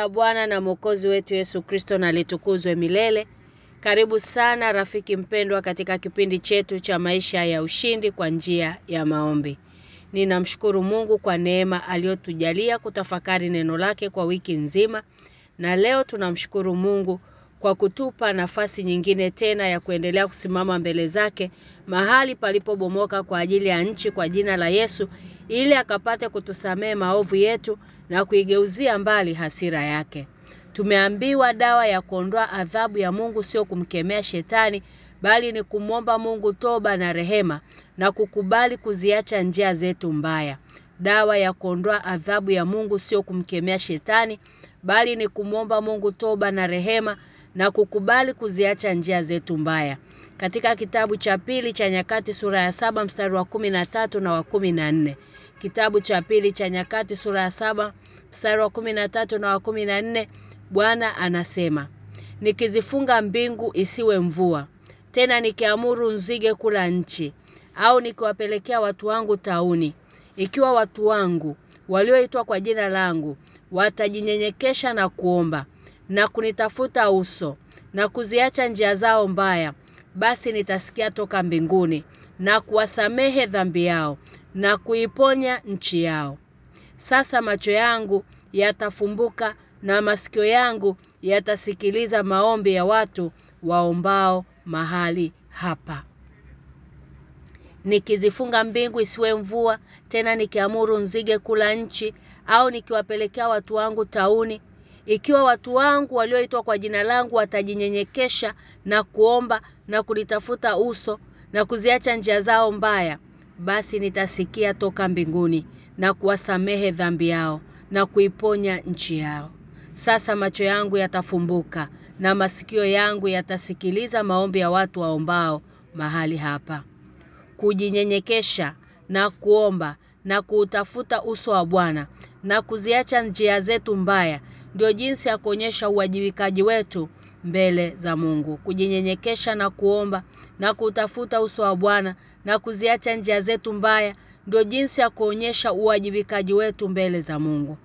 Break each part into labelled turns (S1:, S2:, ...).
S1: la Bwana na Mwokozi wetu Yesu Kristo na litukuzwe milele. Karibu sana rafiki mpendwa katika kipindi chetu cha maisha ya ushindi kwa njia ya maombi. Ninamshukuru Mungu kwa neema aliyotujalia kutafakari neno lake kwa wiki nzima na leo tunamshukuru Mungu kwa kutupa nafasi nyingine tena ya kuendelea kusimama mbele zake mahali palipobomoka kwa ajili ya nchi kwa jina la Yesu ili akapate kutusamee maovu yetu na kuigeuzia mbali hasira yake. Tumeambiwa dawa ya kuondoa adhabu ya Mungu sio kumkemea shetani bali ni kumwomba Mungu toba na rehema na kukubali kuziacha njia zetu mbaya. Dawa ya kuondoa adhabu ya Mungu sio kumkemea shetani bali ni kumwomba Mungu toba na rehema na kukubali kuziacha njia zetu mbaya. Katika kitabu cha pili cha nyakati sura ya saba mstari wa kumi na tatu na wa kumi na nne Kitabu cha pili cha nyakati sura ya saba mstari wa kumi na tatu na wa kumi na nne Bwana anasema Nikizifunga mbingu isiwe mvua tena nikiamuru nzige kula nchi au nikiwapelekea watu wangu tauni. Ikiwa watu wangu walioitwa kwa jina langu watajinyenyekesha na kuomba na kunitafuta uso na kuziacha njia zao mbaya basi nitasikia toka mbinguni na kuwasamehe dhambi yao na kuiponya nchi yao. Sasa macho yangu yatafumbuka na masikio yangu yatasikiliza maombi ya watu waombao mahali hapa. Nikizifunga mbingu isiwe mvua tena nikiamuru nzige kula nchi au nikiwapelekea watu wangu tauni ikiwa watu wangu walioitwa kwa jina langu watajinyenyekesha na kuomba na kulitafuta uso na kuziacha njia zao mbaya basi nitasikia toka mbinguni na kuwasamehe dhambi yao na kuiponya nchi yao. Sasa macho yangu yatafumbuka na masikio yangu yatasikiliza maombi ya watu waombao mahali hapa. Kujinyenyekesha na kuomba na kuutafuta uso wa Bwana na kuziacha njia zetu mbaya ndio jinsi ya kuonyesha uwajibikaji wetu mbele za Mungu. Kujinyenyekesha na kuomba na kutafuta uso wa Bwana na kuziacha njia zetu mbaya ndio jinsi ya kuonyesha uwajibikaji wetu mbele za Mungu.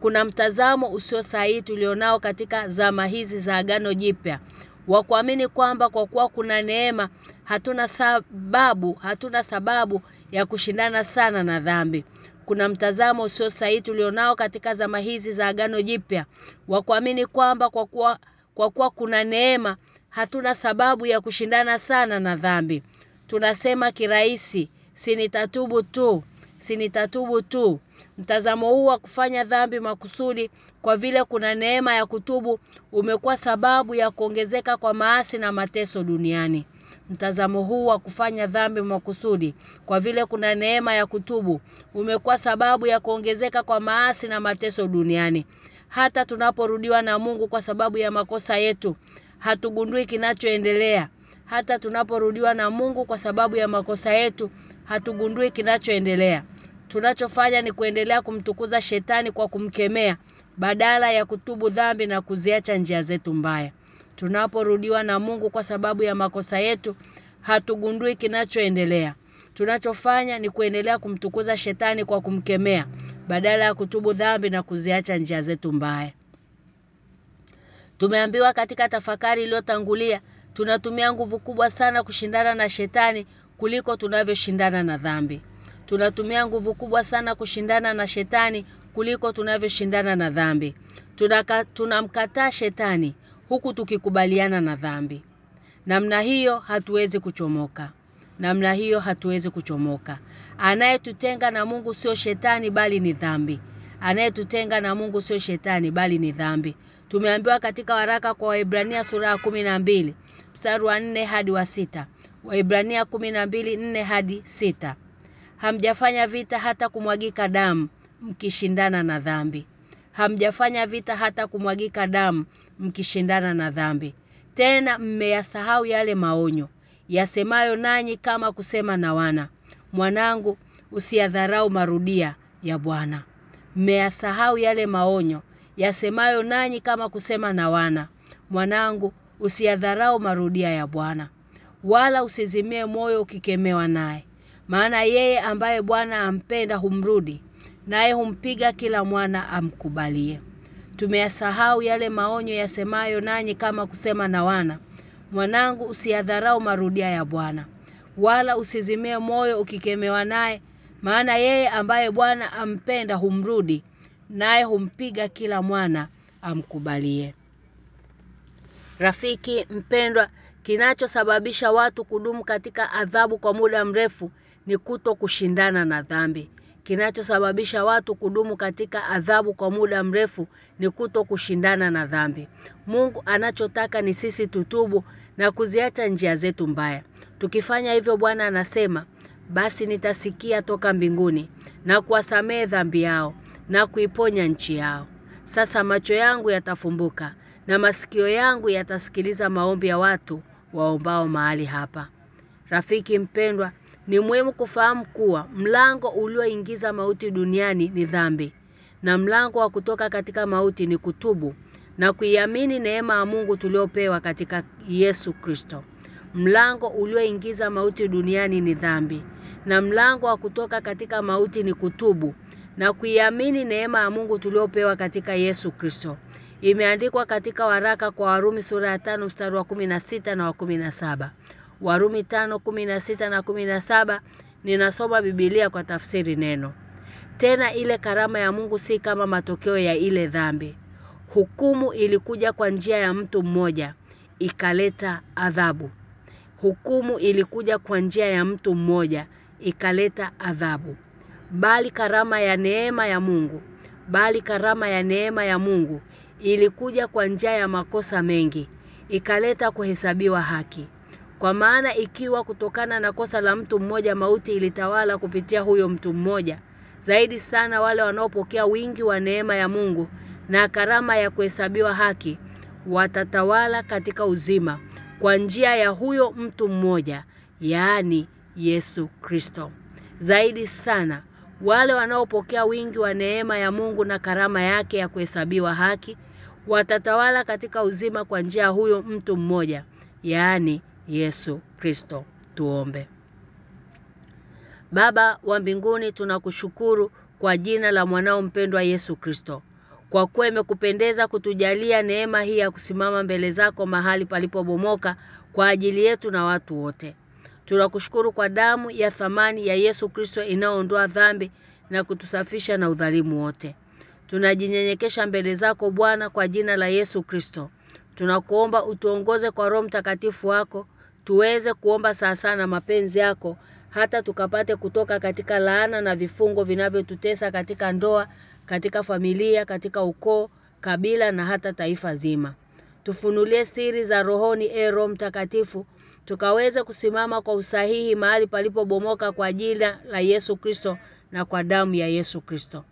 S1: Kuna mtazamo usio sahihi tulionao katika zama hizi za agano jipya wa kuamini kwamba kwa kuwa kuna neema hatuna sababu hatuna sababu ya kushindana sana na dhambi. Kuna mtazamo usio sahihi tulionao katika zama hizi za agano jipya wa kuamini kwamba kwa kuwa kwa kuwa kuna neema hatuna sababu ya kushindana sana na dhambi tunasema kirahisi sinitatubu tu sinitatubu tu. Mtazamo huu wa kufanya dhambi makusudi kwa vile kuna neema ya kutubu umekuwa sababu ya kuongezeka kwa maasi na mateso duniani. Mtazamo huu wa kufanya dhambi makusudi kwa vile kuna neema ya kutubu umekuwa sababu ya kuongezeka kwa maasi na mateso duniani. Hata tunaporudiwa na Mungu kwa sababu ya makosa yetu hatugundui kinachoendelea hata tunaporudiwa na Mungu kwa sababu ya makosa yetu hatugundui kinachoendelea. Tunachofanya ni kuendelea kumtukuza shetani kwa kumkemea badala ya kutubu dhambi na kuziacha njia zetu mbaya. Tunaporudiwa na Mungu kwa sababu ya makosa yetu hatugundui kinachoendelea. Tunachofanya ni kuendelea kumtukuza shetani kwa kumkemea badala ya kutubu dhambi na kuziacha njia zetu mbaya. Tumeambiwa katika tafakari iliyotangulia tunatumia nguvu kubwa sana kushindana na shetani kuliko tunavyoshindana na dhambi. Tunatumia nguvu kubwa sana kushindana na shetani kuliko tunavyoshindana na dhambi. Tunaka, tunamkataa shetani huku tukikubaliana na dhambi. Namna hiyo hatuwezi kuchomoka. Namna hiyo hatuwezi kuchomoka. Anayetutenga na Mungu sio shetani bali ni dhambi. Anayetutenga na Mungu sio shetani bali ni dhambi. Tumeambiwa katika waraka kwa Waebrania sura ya 12 mstari wa nne hadi wa sita Waibrania 12:4 hadi sita Hamjafanya vita hata kumwagika damu mkishindana na dhambi. Hamjafanya vita hata kumwagika damu mkishindana na dhambi. Tena mmeyasahau yale maonyo yasemayo nanyi kama kusema na wana. Mwanangu usiyadharau marudia ya Bwana. Mmeyasahau yale maonyo yasemayo nanyi kama kusema na wana. Mwanangu usiyadharau marudia ya Bwana. Wala usizimie moyo ukikemewa naye. Maana yeye ambaye Bwana ampenda humrudi naye humpiga kila mwana amkubalie. Tumeyasahau yale maonyo yasemayo nanyi kama kusema na wana. Mwanangu usiyadharau marudia ya Bwana. Wala usizimie moyo ukikemewa naye, maana yeye ambaye Bwana ampenda humrudi, naye humpiga kila mwana amkubalie. Rafiki mpendwa, kinachosababisha watu kudumu katika adhabu kwa muda mrefu ni kuto kushindana na dhambi. Kinachosababisha watu kudumu katika adhabu kwa muda mrefu ni kuto kushindana na dhambi. Mungu anachotaka ni sisi tutubu na kuziacha njia zetu mbaya. Tukifanya hivyo Bwana anasema, basi nitasikia toka mbinguni na kuwasamehe dhambi yao na kuiponya nchi yao. Sasa macho yangu yatafumbuka na masikio yangu yatasikiliza maombi ya watu waombao mahali hapa. Rafiki mpendwa, ni muhimu kufahamu kuwa mlango ulioingiza mauti duniani ni dhambi na mlango wa kutoka katika mauti ni kutubu na kuiamini neema ya Mungu tuliopewa katika Yesu Kristo. Mlango ulioingiza mauti duniani ni dhambi na mlango wa kutoka katika mauti ni kutubu na kuiamini neema ya Mungu tuliopewa katika Yesu Kristo. Imeandikwa katika waraka kwa Warumi sura ya 5 mstari wa 16 na wa 17. Warumi 5:16 na 17 ninasoma Biblia kwa tafsiri neno. Tena ile karama ya Mungu si kama matokeo ya ile dhambi. Hukumu ilikuja kwa njia ya mtu mmoja ikaleta adhabu. Hukumu ilikuja kwa njia ya mtu mmoja ikaleta adhabu. Bali karama ya neema ya Mungu, bali karama ya neema ya Mungu ilikuja kwa njia ya makosa mengi ikaleta kuhesabiwa haki. Kwa maana ikiwa kutokana na kosa la mtu mmoja mauti ilitawala kupitia huyo mtu mmoja, zaidi sana wale wanaopokea wingi wa neema ya Mungu na karama ya kuhesabiwa haki watatawala katika uzima kwa njia ya huyo mtu mmoja, yaani Yesu Kristo. Zaidi sana wale wanaopokea wingi wa neema ya Mungu na karama yake ya kuhesabiwa haki watatawala katika uzima kwa njia huyo mtu mmoja, yaani Yesu Kristo. Tuombe. Baba wa mbinguni tunakushukuru kwa jina la mwanao mpendwa Yesu Kristo. Kwa kuwa imekupendeza kutujalia neema hii ya kusimama mbele zako mahali palipobomoka kwa ajili yetu na watu wote. Tunakushukuru kwa damu ya thamani ya Yesu Kristo inayoondoa dhambi na kutusafisha na udhalimu wote. Tunajinyenyekesha mbele zako Bwana kwa jina la Yesu Kristo. Tunakuomba utuongoze kwa Roho Mtakatifu wako tuweze kuomba saa sana mapenzi yako hata tukapate kutoka katika laana na vifungo vinavyotutesa katika ndoa, katika familia, katika ukoo, kabila na hata taifa zima. Tufunulie siri za rohoni e Roho Mtakatifu tukaweze kusimama kwa usahihi mahali palipobomoka kwa jina la Yesu Kristo na kwa damu ya Yesu Kristo.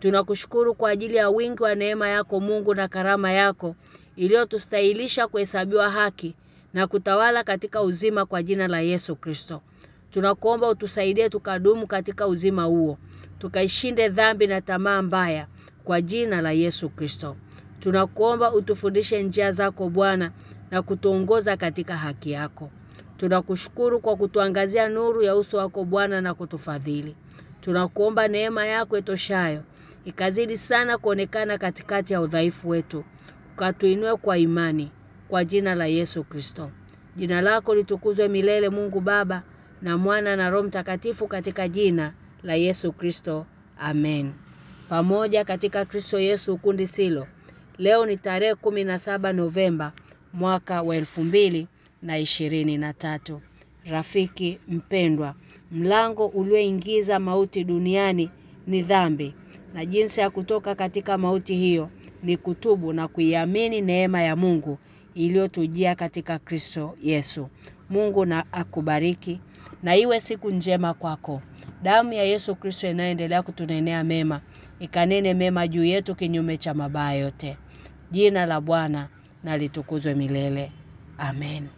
S1: Tunakushukuru kwa ajili ya wingi wa neema yako Mungu na karama yako iliyotustahilisha kuhesabiwa haki na kutawala katika uzima kwa jina la Yesu Kristo. Tunakuomba utusaidie tukadumu katika uzima huo. Tukaishinde dhambi na tamaa mbaya kwa jina la Yesu Kristo. Tunakuomba utufundishe njia zako Bwana na kutuongoza katika haki yako. Tunakushukuru kwa kutuangazia nuru ya uso wako Bwana na kutufadhili. Tunakuomba neema yako itoshayo ikazidi sana kuonekana katikati ya udhaifu wetu. Ukatuinue kwa imani kwa jina la Yesu Kristo. Jina lako litukuzwe milele Mungu Baba na Mwana na Roho Mtakatifu katika jina la Yesu Kristo. Amen. Pamoja katika Kristo Yesu ukundi silo. Leo ni tarehe saba Novemba mwaka wa na tatu. Rafiki mpendwa, mlango ulioingiza mauti duniani ni dhambi na jinsi ya kutoka katika mauti hiyo ni kutubu na kuiamini neema ya Mungu iliyotujia katika Kristo Yesu. Mungu na akubariki na iwe siku njema kwako. Damu ya Yesu Kristo inaendelea kutunenea mema, ikanene mema juu yetu kinyume cha mabaya yote. Jina la Bwana na litukuzwe milele. Amen.